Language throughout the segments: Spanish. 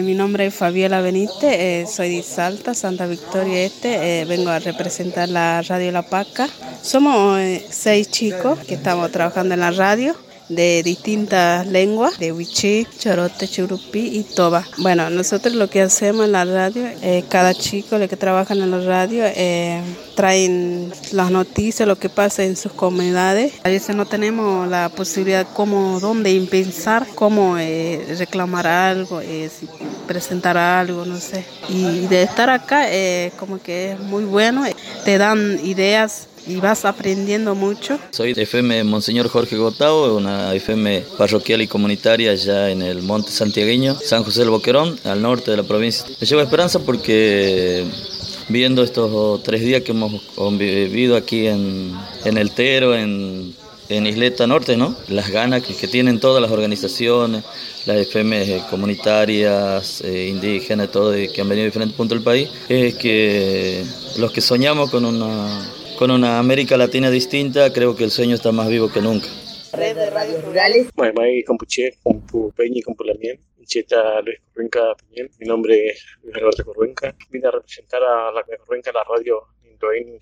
Mi nombre es Fabiola Benítez, eh, soy de Salta, Santa Victoria Este, eh, vengo a representar la radio La Paca. Somos eh, seis chicos que estamos trabajando en la radio de distintas lenguas, de Wichí, Chorote, Churupí y Toba. Bueno, nosotros lo que hacemos en la radio, eh, cada chico que trabaja en la radio eh, traen las noticias, lo que pasa en sus comunidades. A veces no tenemos la posibilidad como dónde pensar, cómo eh, reclamar algo, eh, presentar algo, no sé. Y de estar acá como que es muy bueno, te dan ideas y vas aprendiendo mucho. Soy de FM Monseñor Jorge Gotao, una FM parroquial y comunitaria allá en el Monte Santiagueño, San José del Boquerón, al norte de la provincia. Me llevo esperanza porque viendo estos tres días que hemos vivido aquí en, en El Tero, en, en Isleta Norte, ¿no? Las ganas que, que, tienen todas las organizaciones, las FM comunitarias, eh, indígenas, todo, que han venido de diferentes puntos del país, es que los que soñamos con una con una América Latina distinta, creo que el sueño está más vivo que nunca. Red de radios rurales. Mai Compuche, Compu Peñi, Compu Lamien, Cheta Luis Corruenca Peñel. Mi nombre es Luis Alberto Corruenca. Vine a representar a la Corruenca, la radio Intoain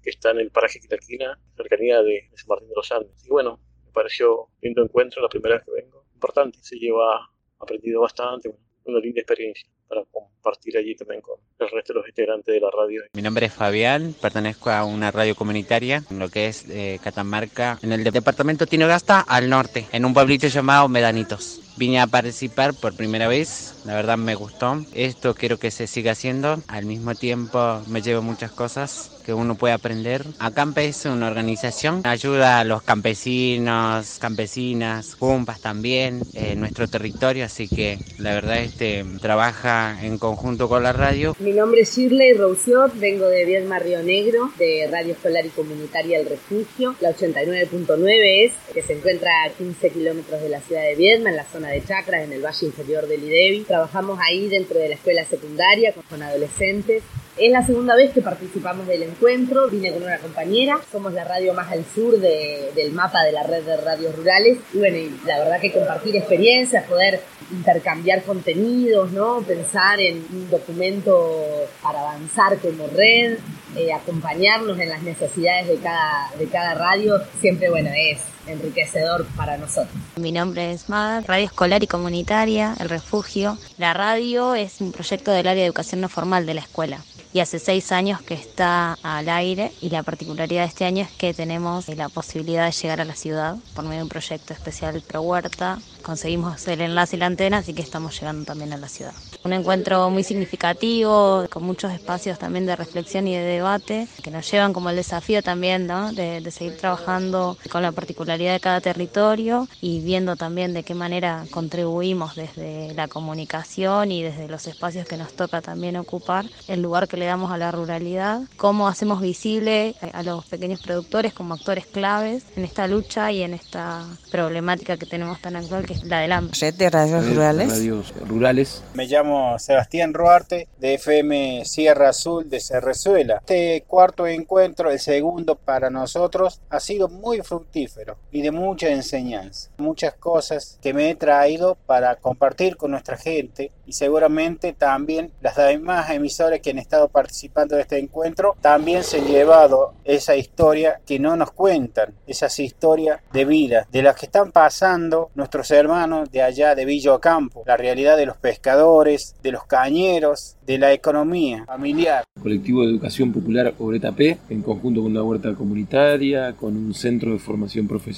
que está en el paraje Quitaquina, cercanía de San Martín de los Andes. Y bueno, me pareció lindo encuentro, la primera vez que vengo. Importante, se lleva aprendido bastante, una linda experiencia para compartir allí también con el resto de los integrantes de la radio. Mi nombre es Fabián, pertenezco a una radio comunitaria en lo que es eh, Catamarca, en el departamento Tinogasta al norte, en un pueblito llamado Medanitos. Vine a participar por primera vez, la verdad me gustó. Esto quiero que se siga haciendo. Al mismo tiempo me llevo muchas cosas que uno puede aprender. Acampe es una organización, ayuda a los campesinos, campesinas, jumpas también en nuestro territorio, así que la verdad este trabaja en conjunto con la radio. Mi nombre es Shirley Rousiot, vengo de Viedma Río Negro, de Radio Escolar y Comunitaria El Refugio. La 89.9 es, que se encuentra a 15 kilómetros de la ciudad de Viedma, en la zona de Chacras, en el valle inferior del Idevi. Trabajamos ahí dentro de la escuela secundaria con adolescentes es la segunda vez que participamos del encuentro, vine con una compañera, somos la radio más al sur de, del mapa de la red de radios rurales. Y bueno, y la verdad que compartir experiencias, poder intercambiar contenidos, ¿no? pensar en un documento para avanzar como red, eh, acompañarnos en las necesidades de cada, de cada radio, siempre bueno, es enriquecedor para nosotros. Mi nombre es Mar, Radio Escolar y Comunitaria, El Refugio. La radio es un proyecto del área de educación no formal de la escuela y hace seis años que está al aire y la particularidad de este año es que tenemos la posibilidad de llegar a la ciudad por medio de un proyecto especial Pro Huerta. Conseguimos el enlace y la antena, así que estamos llegando también a la ciudad. Un encuentro muy significativo, con muchos espacios también de reflexión y de debate, que nos llevan como el desafío también ¿no? de, de seguir trabajando con la particularidad de cada territorio y viendo también de qué manera contribuimos desde la comunicación y desde los espacios que nos toca también ocupar el lugar que le damos a la ruralidad, cómo hacemos visible a los pequeños productores como actores claves en esta lucha y en esta problemática que tenemos tan actual que es la del hambre. Red de radios rurales. Radios rurales. Me llamo Sebastián Ruarte de FM Sierra Azul de Cerrezuela. Este cuarto encuentro, el segundo para nosotros, ha sido muy fructífero y de mucha enseñanza. Muchas cosas que me he traído para compartir con nuestra gente y seguramente también las demás emisoras que han estado participando de este encuentro también se han llevado esa historia que no nos cuentan, esas historias de vida, de las que están pasando nuestros hermanos de allá de Villa Campo, la realidad de los pescadores, de los cañeros, de la economía familiar. Colectivo de Educación Popular Obreta P, en conjunto con una huerta comunitaria, con un centro de formación profesional,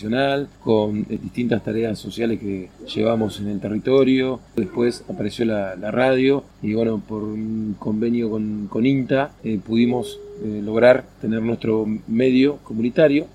con distintas tareas sociales que llevamos en el territorio. Después apareció la, radio y bueno, por un convenio con, con INTA eh, pudimos eh, lograr tener nuestro medio comunitario.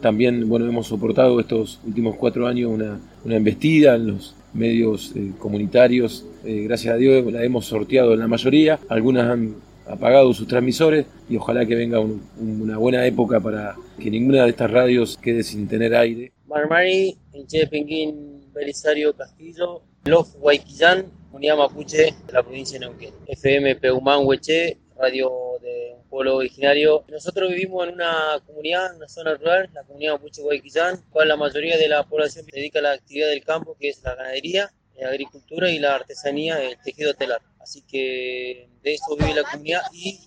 También bueno, hemos soportado estos últimos cuatro años una, una embestida en los medios eh, comunitarios. Eh, gracias a Dios la hemos sorteado en la mayoría. Algunas han apagado sus transmisores y ojalá que venga un, una buena época para que ninguna de estas radios quede sin tener aire. Marmari, Enche Penguín, Belisario Castillo, Lof Guayquillán, Unidad Mapuche la provincia de Neuquén. FM Peumán Hueche, radio de un pueblo originario. Nosotros vivimos en una comunidad, en una zona rural, la comunidad Mapuche Guayquillán, cual la mayoría de la población se dedica a la actividad del campo, que es la ganadería. agricultura y la artesanía, el tejido telar. Así que de eso vive la comunidad y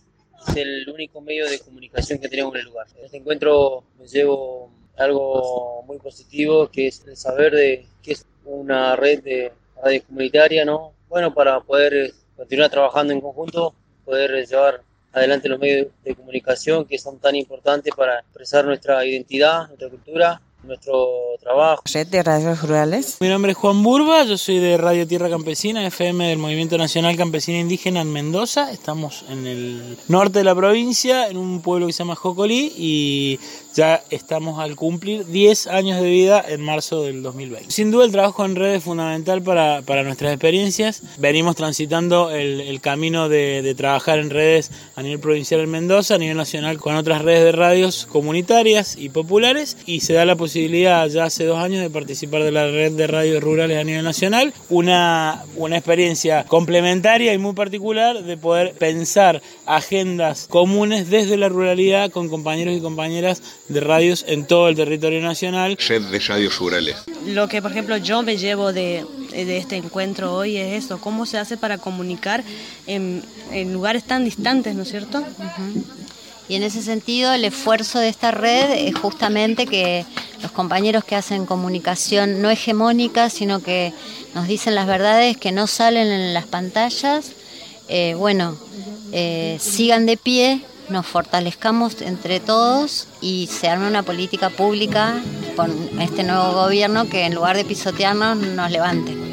es el único medio de comunicación que tenemos en el lugar. En este encuentro me llevo algo muy positivo, que es el saber de que es una red de radio comunitaria, ¿no? Bueno, para poder continuar trabajando en conjunto, poder llevar adelante los medios de comunicación que son tan importantes para expresar nuestra identidad, nuestra cultura nuestro trabajo. Red de Radios Rurales. Mi nombre es Juan Burba, yo soy de Radio Tierra Campesina, FM del Movimiento Nacional Campesino Indígena en Mendoza. Estamos en el norte de la provincia, en un pueblo que se llama Jocolí y ya estamos al cumplir 10 años de vida en marzo del 2020. Sin duda el trabajo en red es fundamental para, para nuestras experiencias. Venimos transitando el, el camino de, de, trabajar en redes a nivel provincial en Mendoza, a nivel nacional con otras redes de radios comunitarias y populares y se da la posibilidad ya hace dos años de participar de la red de radios rurales a nivel nacional. Una, una experiencia complementaria y muy particular de poder pensar agendas comunes desde la ruralidad con compañeros y compañeras de radios en todo el territorio nacional. Red de radios rurales. Lo que, por ejemplo, yo me llevo de, de este encuentro hoy es eso, cómo se hace para comunicar en, en lugares tan distantes, ¿no es cierto? Uh -huh. Y en ese sentido, el esfuerzo de esta red es justamente que los compañeros que hacen comunicación no hegemónica, sino que nos dicen las verdades que no salen en las pantallas, eh, bueno, eh, sigan de pie, nos fortalezcamos entre todos y se arme una política pública con este nuevo gobierno que en lugar de pisotearnos nos levante.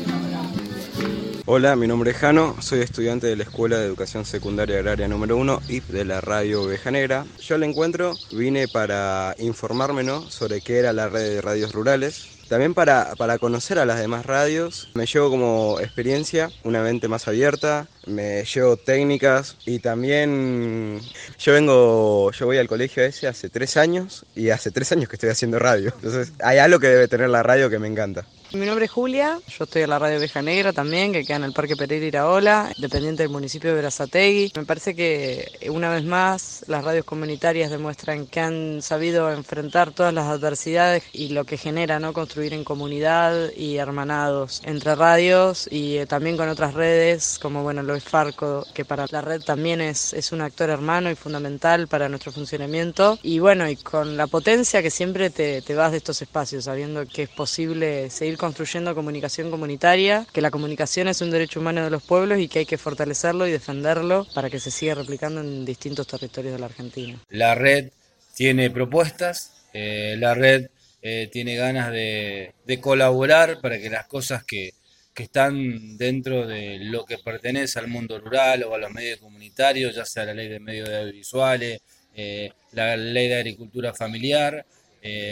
Hola, mi nombre es Jano, soy estudiante de la Escuela de Educación Secundaria Agraria número 1 y de la radio Oveja Negra. Yo al encuentro vine para informarme ¿no? sobre qué era la red de radios rurales, también para, para conocer a las demás radios. Me llevo como experiencia una mente más abierta, me llevo técnicas y también yo vengo, yo voy al colegio ese hace tres años y hace tres años que estoy haciendo radio. Entonces hay algo que debe tener la radio que me encanta. Mi nombre es Julia, yo estoy en la radio Oveja Negra también, que queda en el Parque Pereira Iraola, dependiente del municipio de Verazategui. Me parece que una vez más las radios comunitarias demuestran que han sabido enfrentar todas las adversidades y lo que genera no construir en comunidad y hermanados entre radios y también con otras redes como bueno lo es Farco, que para la red también es, es un actor hermano y fundamental para nuestro funcionamiento. Y bueno, y con la potencia que siempre te, te vas de estos espacios, sabiendo que es posible seguir construyendo comunicación comunitaria, que la comunicación es un derecho humano de los pueblos y que hay que fortalecerlo y defenderlo para que se siga replicando en distintos territorios de la Argentina. La red tiene propuestas, eh, la red eh, tiene ganas de, colaborar para que las cosas que, que, están dentro de lo que pertenece al mundo rural o a los medios comunitarios, ya sea la ley de medios audiovisuales, eh, la ley de agricultura familiar,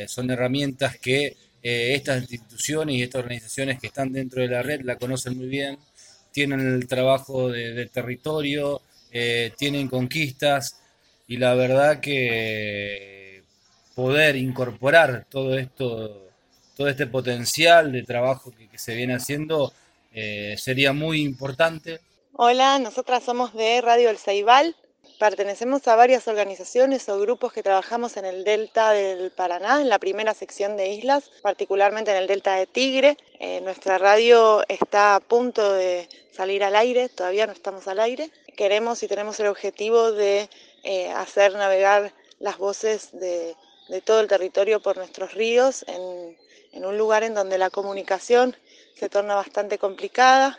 son herramientas que eh, estas instituciones y estas organizaciones que están dentro de la red la conocen muy bien, tienen el trabajo de, territorio, eh, tienen conquistas y la verdad que poder incorporar todo esto, todo este potencial de trabajo que, que se viene haciendo eh, sería muy importante. Hola, nosotras somos de Radio El Ceibal, Pertenecemos a varias organizaciones o grupos que trabajamos en el delta del Paraná, en la primera sección de islas, particularmente en el delta de Tigre. Eh, nuestra radio está a punto de salir al aire, todavía no estamos al aire. Queremos y tenemos el objetivo de eh, hacer navegar las voces de, todo el territorio por nuestros ríos en, en un lugar en donde la comunicación se torna bastante complicada,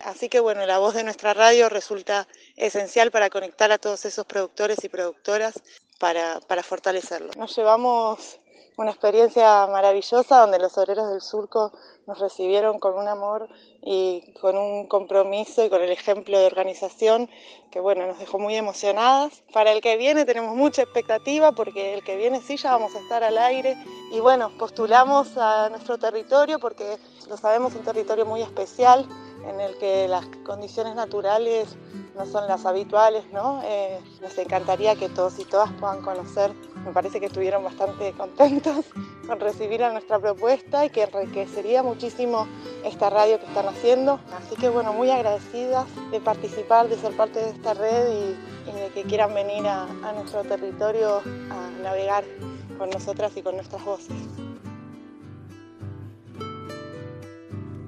Así que bueno, la voz de nuestra radio resulta esencial para conectar a todos esos productores y productoras para, para fortalecerlo. Nos llevamos una experiencia maravillosa donde los obreros del surco nos recibieron con un amor y con un compromiso y con el ejemplo de organización que bueno, nos dejó muy emocionadas. Para el que viene tenemos mucha expectativa porque el que viene sí ya vamos a estar al aire y bueno, postulamos a nuestro territorio porque lo sabemos un territorio muy especial en el que las condiciones naturales no son las habituales, ¿no? Eh, nos encantaría que todos y todas puedan conocer. Me parece que estuvieron bastante contentos con recibir a nuestra propuesta y que enriquecería muchísimo esta radio que están haciendo. Así que bueno, muy agradecidas de participar, de ser parte de esta red y, de que quieran venir a nuestro territorio a navegar con nosotras y con nuestras voces.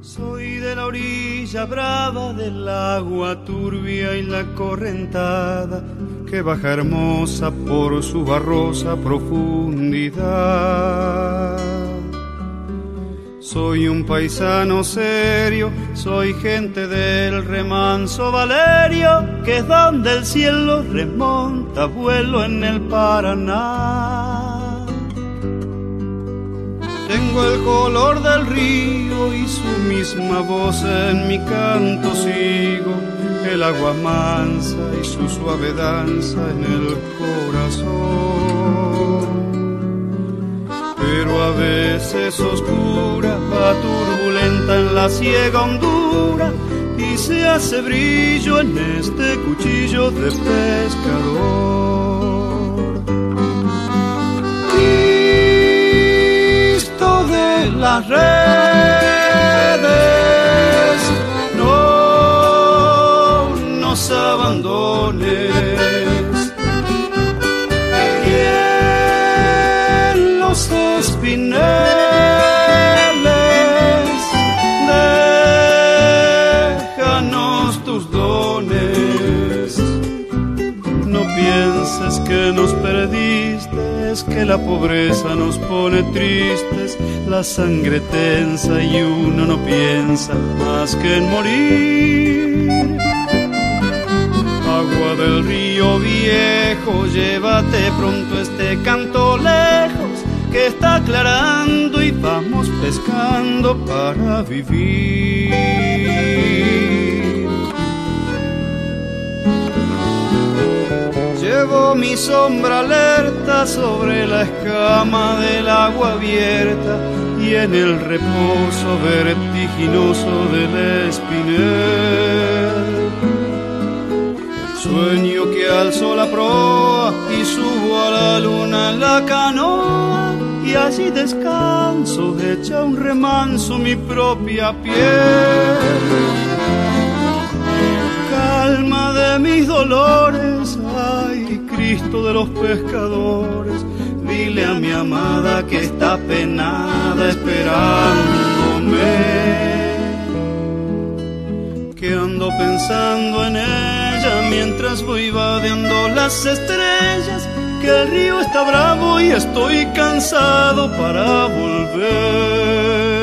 Soy de la orilla brava del agua turbia y la correntada que baja hermosa por su barrosa profundidad. Soy un paisano serio, soy gente del remanso Valerio, que es donde el cielo remonta vuelo en el Paraná. Tengo el color del río y su misma voz en mi canto sigo, el agua mansa y su suave danza en el corazón pero a veces oscura, va turbulenta en la ciega hondura y se hace brillo en este cuchillo de pescador. Pienses que nos perdiste, es que la pobreza nos pone tristes, la sangre tensa y uno no piensa más que en morir agua del río viejo, llévate pronto este canto lejos que está aclarando y vamos pescando para vivir. Mi sombra alerta sobre la escama del agua abierta y en el reposo vertiginoso del espinel. Sueño que alzo la proa y subo a la luna en la canoa y allí descanso, echa un remanso mi propia piel. Calma de mis dolores, Cristo de los pescadores, dile a mi amada que está penada esperándome. Que ando pensando en ella mientras voy vadeando las estrellas que el río está bravo y estoy cansado para volver.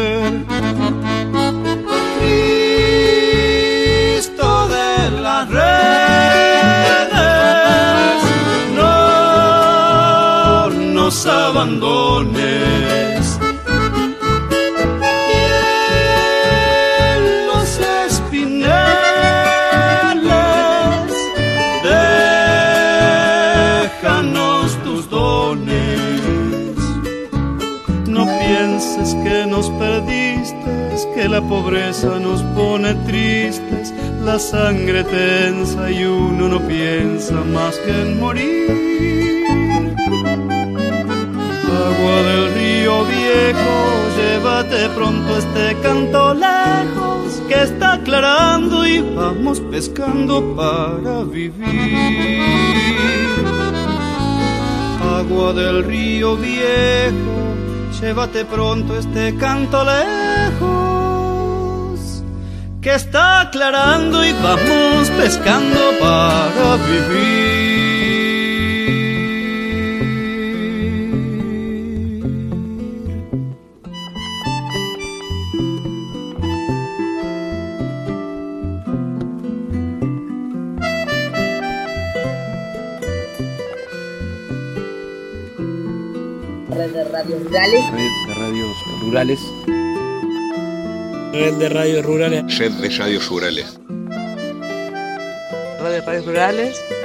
Y en los espineles, déjanos tus dones. No pienses que nos perdiste, que la pobreza nos pone tristes, la sangre tensa y uno no piensa más que en morir. Viejo, llévate pronto este canto lejos, que está aclarando y vamos pescando para vivir. Agua del río viejo, llévate pronto este canto lejos, que está aclarando y vamos pescando para vivir. Radios rurales. Red de radios rurales. Red de radios rurales. Red de radios rurales. Radio Radios Rurales.